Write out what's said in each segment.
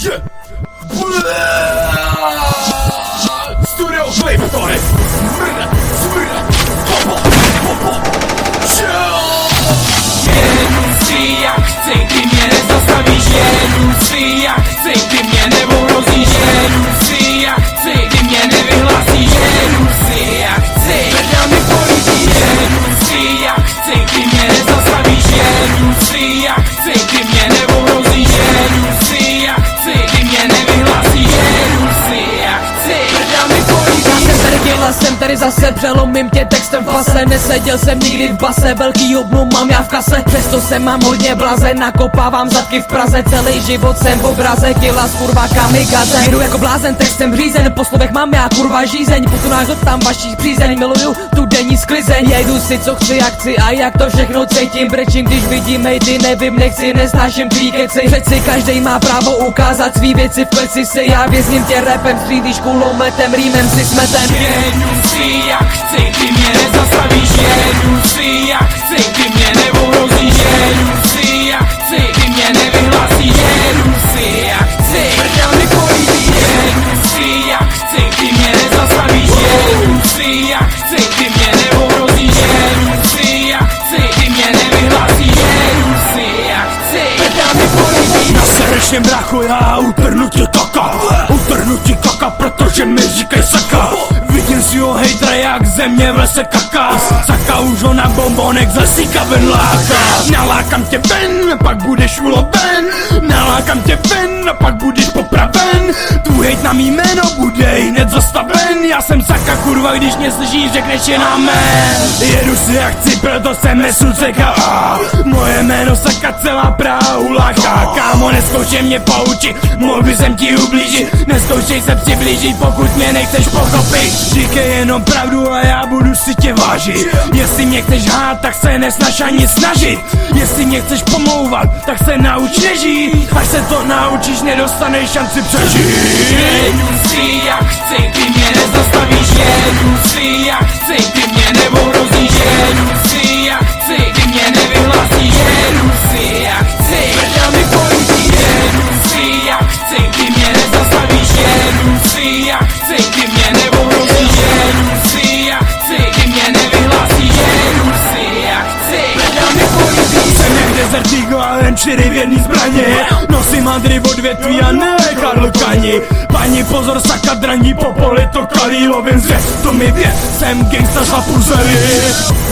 Studio Cliptory Smrda, smrda. Hopo, hopo Jedu si jak chci, ty mě nezastavíš. Jedu si jak chci, ty mě neohrozíš. Jedu si jak chci, ty mě nevyhlásíš. Jedu si jak chci, prdel mi políbí Jedu si jak chci, ty mě nezastavíš. Jedu si jak chci, ty mě neohrozíš jsem tady zase Přelomím tě textem v pase. Neseděl jsem nikdy v base Velký obnu mám já v kase. Přesto jsem mám hodně blaze Nakopávám zadky v Praze. Celý život jsem v obraze Kila z kurva kamikaze. Jdu jako blázen, textem řízen Po slovech mám já kurva žízeň. Posunáš ho tam vaší přízeň Miluju tu denní sklizeň. Jedu si co chci, jak chci A jak to všechno cítím. Brečím, když vidím hejty Nevím, nechci, nesnáším tvý keci. Přeci každý má právo ukázat svý věci V kleci. Si já vězním tě repem Střílíš kulometem, rýmem si smetem Jedu jak chci, ty mě nezastavíš Jedu si jak chci, ty mě neohrozíš Jedu si jak chci, ty mě nevyhlásíš Jedu si jak chci, prdel mi políbí Jedu si jak chci, ty mě nezastavíš Jedu si jak chci, ty mě neohrozíš Jedu si jak chci, ty mě nevyhlásíš Jedu si jak chci, prdel mi políbí Na srdečním brachu já utrhnu ti kaka. Utrhnu ti kaka, protože mi říkaj saka Vidím si ho hejtra jak země v lese kaká Saka už ho na bombonek z lesíka ven láká. Nalákam tě ven, pak budeš uloven. Nalákam tě ven, a pak budeš popraven. Tvůj hejt na mý jméno bude hned zastaven. Já jsem saka kurva, když mě slyšíš, řekneš je na mé. Jedu si jak chci, proto jsem nesu CKA Moje jméno saka celá Praha uláká Kámo, neskoušej mě poučit, mohl by jsem ti ublížit. Neskoušej se přiblížit, pokud mě nechceš pochopit. Říkej jenom pravdu a já budu si tě vážit. Jestli mě chceš tak se nesnaž ani snažit. Jestli mě chceš pomlouvat, tak se nauč nežít. Až se to naučíš, nedostaneš šanci přežít. Jedu si jak chci, ty mě nezastavíš. Jedu si jak chci, ty mě neohrozíš. Jedu si jak chci, ty mě nevyhlásíš. Jedu si jak chci, prdel mi políbí Jedu si jak chci, ty mě nezastavíš. Jedu si jak chci, jen čtyři v jedný zbraně. Nosím hadry odvětví a ne Karl Kani Pani pozor, saka draní po poli, to kalí lovin zvěř To mi věř, jsem gangsta šlapu zeli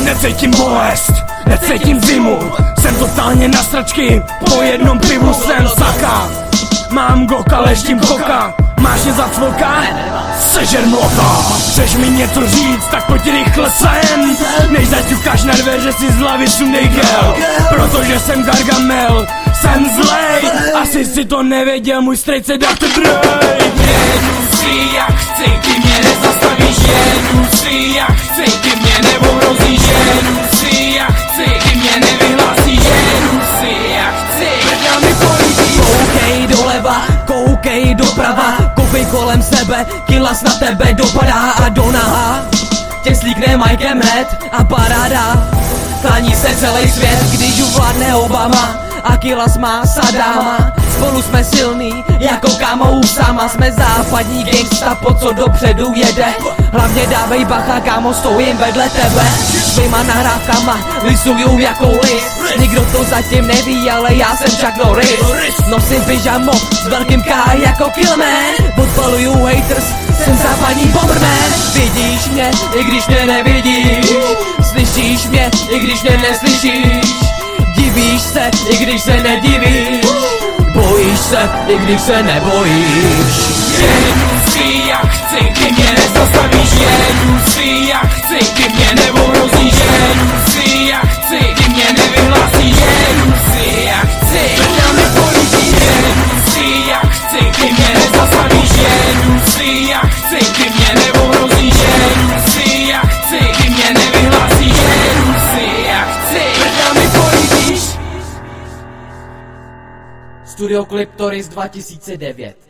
Necítím bolest, necítím zimu. Jsem totálně na stračky, po jednom pivu jsem saka Mám goka, leštím koka Máš mě za cvoka? Sežer mloka Chceš mi něco říct, tak pojď rychle sem. Než zaťukáš na dveře si z hlavy sundej gel. Protože jsem Gargamel Jsem zlej. Asi si to nevěděl, můj strejce Dr. Dre Jedu si jak chci, ty mě nezastavíš. Jedu si jak chci, ty mě neohrozíš. Jedu si jak chci, ty mě nevyhlásíš. Jedu si jak chci, mi Koukej doleva, koukej doprava kolem sebe, kilas na tebe dopadá a do naha. Tě slíkne Mikem Head a paráda. Klaní se celý svět, když uvládne Obama a Kilas má Sadama Spolu jsme silný, jako kámo sama Jsme západní gangsta, po co dopředu jede? Hlavně dávej bacha, kámo, stojím vedle tebe. Svýma nahrávkama lisuju jako lis Nikdo to zatím neví, ale já jsem Chuck Norris. Nosím pyžamo s velkým K jako Killman. Podpaluju haters, jsem západní bomberman. Vidíš mě, i když mě nevidíš. Slyšíš mě, i když mě neslyšíš. Divíš se, i když se nedivíš se, i když se nebojíš Jedu jak chci, ty mě nezastavíš Jedu si jak chci, ty mě neohrozíš Jedu si jak chci, ty mě nevyhlásíš jak chci, prdel mi políbí Jedu si jak chci, ty mě nezastavíš Jedu si jak Studio Cliptoris 2009